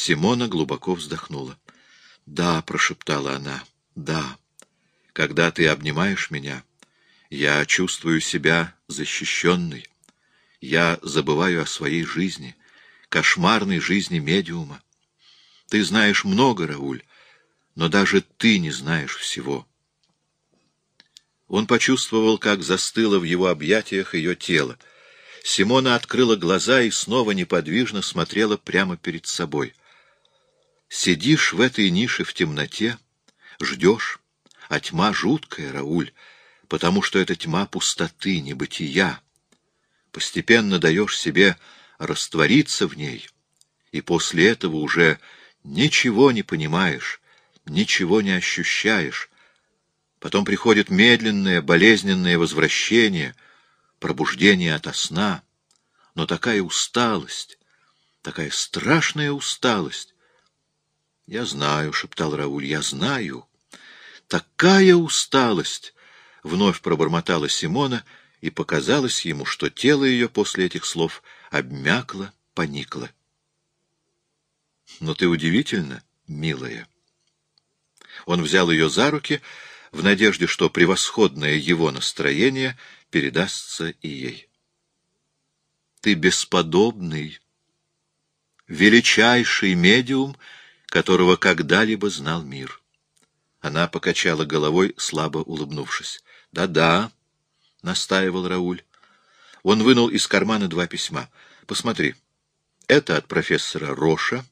Симона глубоко вздохнула. «Да», — прошептала она, — «да. Когда ты обнимаешь меня, я чувствую себя защищенной. Я забываю о своей жизни, кошмарной жизни медиума. Ты знаешь много, Рауль, но даже ты не знаешь всего». Он почувствовал, как застыло в его объятиях ее тело. Симона открыла глаза и снова неподвижно смотрела прямо перед собой. Сидишь в этой нише в темноте, ждешь, а тьма жуткая, Рауль, потому что это тьма пустоты, небытия. Постепенно даешь себе раствориться в ней, и после этого уже ничего не понимаешь, ничего не ощущаешь, Потом приходит медленное, болезненное возвращение, пробуждение ото сна. Но такая усталость, такая страшная усталость. — Я знаю, — шептал Рауль, — я знаю. Такая усталость! — вновь пробормотала Симона, и показалось ему, что тело ее после этих слов обмякло, поникло. — Но ты удивительно, милая. Он взял ее за руки, — в надежде, что превосходное его настроение передастся и ей. Ты бесподобный, величайший медиум, которого когда-либо знал мир. Она покачала головой, слабо улыбнувшись. «Да-да», — настаивал Рауль. Он вынул из кармана два письма. «Посмотри, это от профессора Роша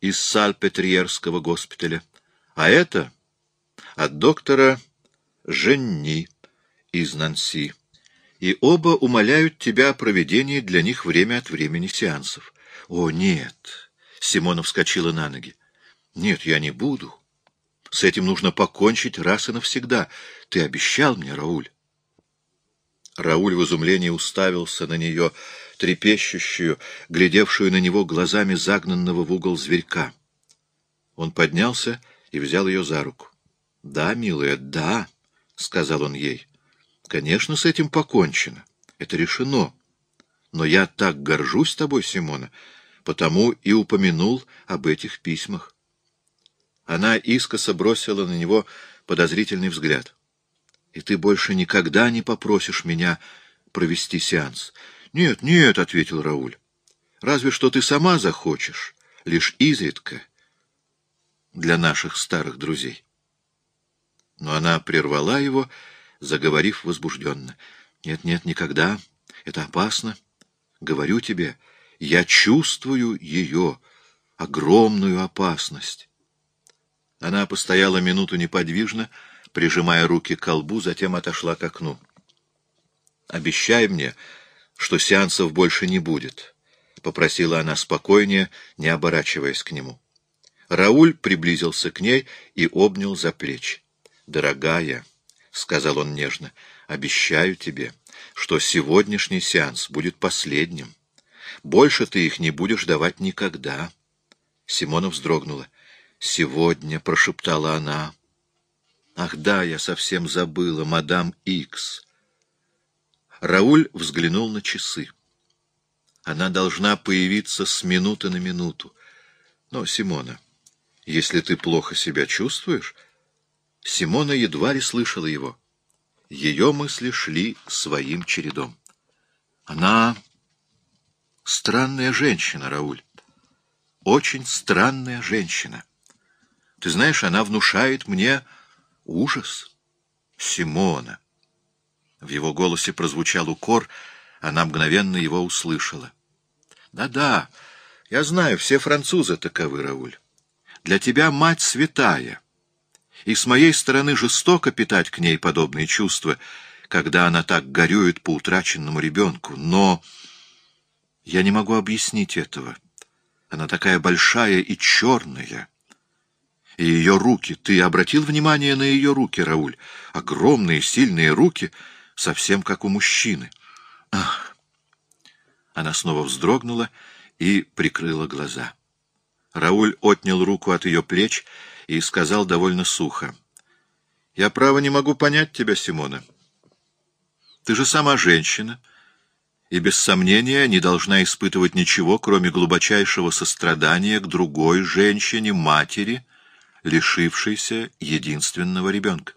из Сальпетриерского госпиталя, а это от доктора Женни из Нанси, и оба умоляют тебя о проведении для них время от времени сеансов. — О, нет! — Симона вскочила на ноги. — Нет, я не буду. С этим нужно покончить раз и навсегда. Ты обещал мне, Рауль. Рауль в изумлении уставился на нее, трепещущую, глядевшую на него глазами загнанного в угол зверька. Он поднялся и взял ее за руку. «Да, милая, да», — сказал он ей. «Конечно, с этим покончено. Это решено. Но я так горжусь тобой, Симона, потому и упомянул об этих письмах». Она искоса бросила на него подозрительный взгляд. «И ты больше никогда не попросишь меня провести сеанс?» «Нет, нет», — ответил Рауль. «Разве что ты сама захочешь, лишь изредка, для наших старых друзей». Но она прервала его, заговорив возбужденно. «Нет, нет, никогда. Это опасно. Говорю тебе, я чувствую ее, огромную опасность». Она постояла минуту неподвижно, прижимая руки к колбу, затем отошла к окну. «Обещай мне, что сеансов больше не будет», — попросила она спокойнее, не оборачиваясь к нему. Рауль приблизился к ней и обнял за плечи. «Дорогая», — сказал он нежно, — «обещаю тебе, что сегодняшний сеанс будет последним. Больше ты их не будешь давать никогда». Симона вздрогнула. «Сегодня», — прошептала она. «Ах да, я совсем забыла, мадам Икс». Рауль взглянул на часы. Она должна появиться с минуты на минуту. Но, Симона, если ты плохо себя чувствуешь, Симона едва ли слышала его. Ее мысли шли своим чередом. Она странная женщина, Рауль. Очень странная женщина. Ты знаешь, она внушает мне ужас. Симона. В его голосе прозвучал укор, она мгновенно его услышала. Да-да, я знаю, все французы таковы, Рауль. Для тебя мать святая — и с моей стороны жестоко питать к ней подобные чувства, когда она так горюет по утраченному ребенку. Но я не могу объяснить этого. Она такая большая и черная. И ее руки, ты обратил внимание на ее руки, Рауль? Огромные, сильные руки, совсем как у мужчины. Ах! Она снова вздрогнула и прикрыла глаза. Рауль отнял руку от ее плеч и сказал довольно сухо. — Я, право, не могу понять тебя, Симона. Ты же сама женщина, и без сомнения не должна испытывать ничего, кроме глубочайшего сострадания к другой женщине, матери, лишившейся единственного ребенка.